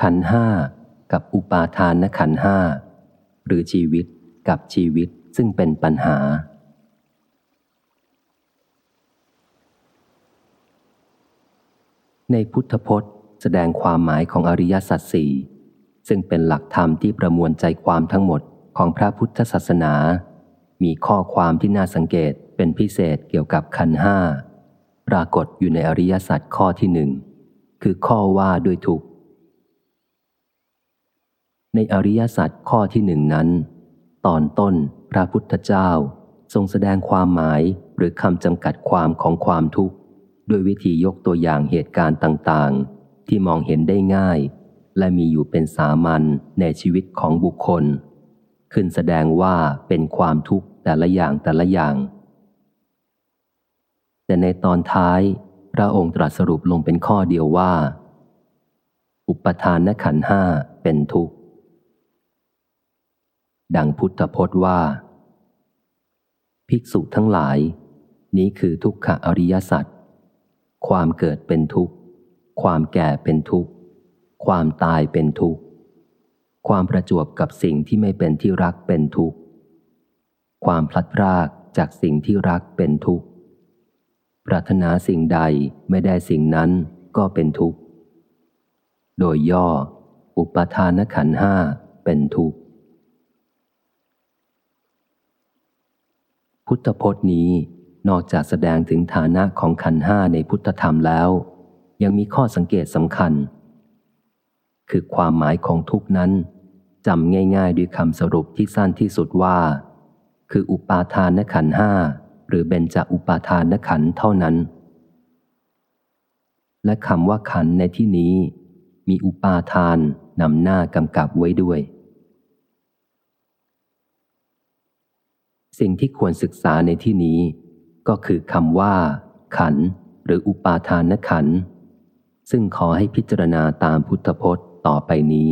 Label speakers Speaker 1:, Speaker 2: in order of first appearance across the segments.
Speaker 1: ขันห้ากับอุปาทานขันห้าหรือชีวิตกับชีวิตซึ่งเป็นปัญหา ในพุทธพจน์ แสดงความหมายของอริยสัจสี่ซึ่งเป็นหลักธรรมที่ประมวลใจความทั้งหมดของพระพุทธศาสนา มีข้อความที่น่าสังเกตเป็นพิเศษเกี่ยวกับขันห้าปรากฏอยู่ในอริยสัจข้อที่หนึ่งคือข้อว่าด้วยทุก ในอริยสัจข้อที่หนึ่งนั้น ตอนต้นพระพุทธเจ้า ทรงแสดงความหมายหรือคำจำกัดความของความทุกข์ ด้วยวิธียกตัวอย่างเหตุการณ์ต่างๆ ที่มองเห็นได้ง่าย และมีอยู่เป็นสามัญในชีวิตของบุคคล ขึ้นแสดงว่าเป็นความทุกข์แต่ละอย่างแต่ละอย่าง แต่ในตอนท้าย พระองค์ตรัสสรุปลงเป็นข้อเดียวว่า อุปทานขันห้าเป็นทุกข์ ดังพุทธพจน์ว่า ภิกษุทั้งหลาย นี้คือทุกขอริยสัจความเกิดเป็นทุกข์ ความแก่เป็นทุกข์ ความตายเป็นทุกข์ ความประจวบกับสิ่งที่ไม่เป็นที่รักเป็นทุกข์ ความพลัดพรากจากสิ่งที่รักเป็นทุกข์ ปรารถนาสิ่งใดไม่ได้สิ่งนั้นก็เป็นทุกข์ โดยย่อ อุปทานขันห้าเป็นทุกข์ พุทธพจน์นี้นอกจากแสดงถึงฐานะของขันห้าในพุทธธรรมแล้ว ยังมีข้อสังเกตสำคัญ คือความหมายของทุกนั้นจำง่ายๆด้วยคำสรุปที่สั้นที่สุดว่า คืออุปาทานขันห้าหรือเบญจอุปาทานขันเท่านั้น และคำว่าขันในที่นี้ มีอุปาทานนำหน้ากำกับไว้ด้วย สิ่งที่ควรศึกษาในที่นี้ ก็คือคำว่า ขัน หรืออุปาทานขัน ซึ่งขอให้พิจารณาตามพุทธพจน์ต่อไปนี้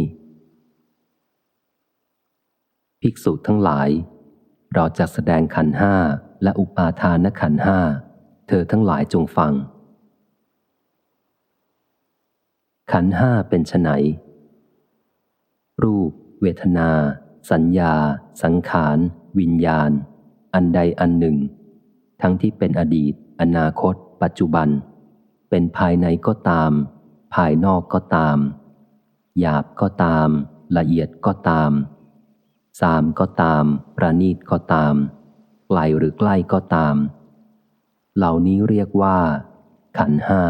Speaker 1: ภิกษุทั้งหลาย เราจะแสดงขันห้าและอุปาทานขันห้า เธอทั้งหลายจงฟัง ขันห้าเป็นไฉนรูป เวทนา สัญญา สังขาร วิญญาณ อันใดอันหนึ่ง ทั้งที่เป็นอดีต อนาคต ปัจจุบัน เป็นภายในก็ตาม ภายนอกก็ตาม หยาบก็ตาม ละเอียดก็ตาม สามก็ตาม ประณีตก็ตามไกลหรือใกล้ก็ตาม เหล่านี้เรียกว่า ขันห้า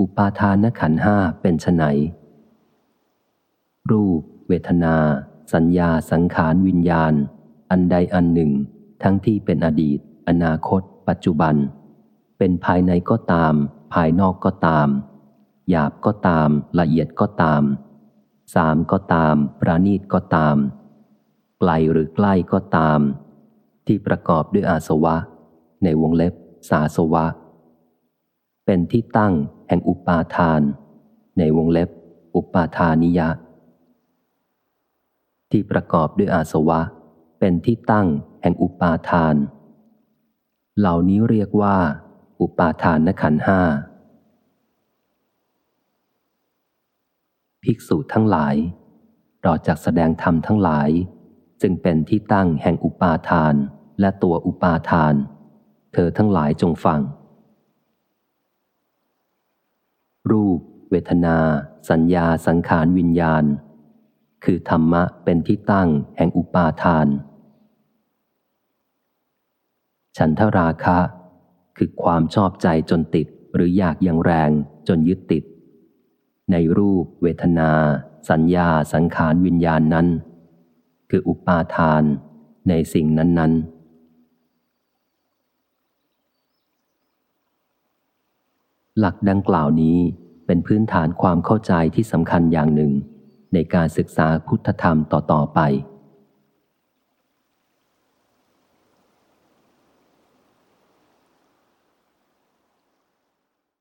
Speaker 1: อุปาทานขันห้าเป็นไนรูป เวทนา สัญญาสังขารวิญญาณ อันใดอันหนึ่ง ทั้งที่เป็นอดีต อนาคต ปัจจุบัน เป็นภายในก็ตาม ภายนอกก็ตาม หยาบก็ตาม ละเอียดก็ตาม สามก็ตาม ประณีตก็ตาม ไกลหรือใกล้ก็ตาม ที่ประกอบด้วยอาสวะ ในวงเล็บ สาสวะ เป็นที่ตั้งแห่งอุปาทาน ในวงเล็บ อุปาทานิยะ ที่ประกอบด้วยอาสวะ เป็นที่ตั้งแห่งอุปาทาน เหล่านี้เรียกว่า อุปาทานนขันห้าภิกษุทั้งหลายเราจากแสดงธรรมทั้งหลาย จึงเป็นที่ตั้งแห่งอุปาทานและตัวอุปาทาน เธอทั้งหลายจงฟัง รูป เวทนา สัญญาสังขารวิญญาณ คือธรรมะเป็นที่ตั้งแห่งอุปาทาน ฉันทราคะ คือความชอบใจจนติดหรืออยากอย่างแรงจนยึดติด ในรูปเวทนา สัญญาสังขารวิญญาณนั้น คืออุปาทานในสิ่งนั้น ๆหลักดังกล่าวนี้เป็นพื้นฐานความเข้าใจที่สำคัญอย่างหนึ่ง ในการศึกษาพุทธธรรมต่อๆไป